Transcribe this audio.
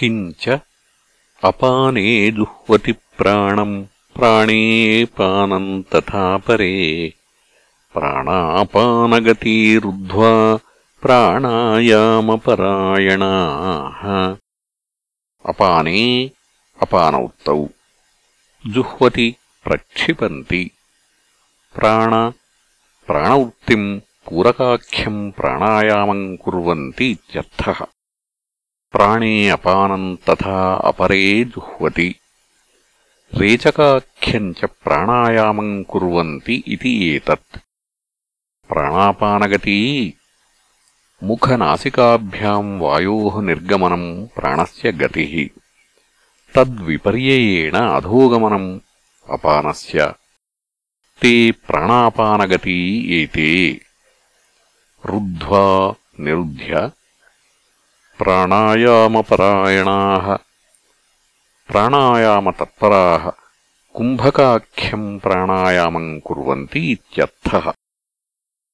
किञ्च अपाने जुह्वति प्राणम् प्राणे पानम् तथा परे प्राणापानगतीरुद्ध्वा प्राणायामपरायणाः अपाने अपानौक्तौ जुह्वति प्रक्षिपन्ति प्राण प्राणवृत्तिम् पूरकाख्यम् प्राणायामम् कुर्वन्ति इत्यर्थः प्राणे अपानम् तथा अपरे जुह्वति रेचकाख्यम् च प्राणायामम् कुर्वन्ति इति एतत् प्राणापानगती मुखनासिकाभ्याम् वायोः निर्गमनम् प्राणस्य गतिः तद्विपर्ययेण अधोगमनम् अपानस्य ते प्राणापानगती एते रुद्ध्वा निरुध्य ప్రాణాయామపరాయణాः ప్రాణాయామతత్పరాः కుంభకాఖ్యం ప్రాణాయామం కుర్వంతి ఇత్యర్థः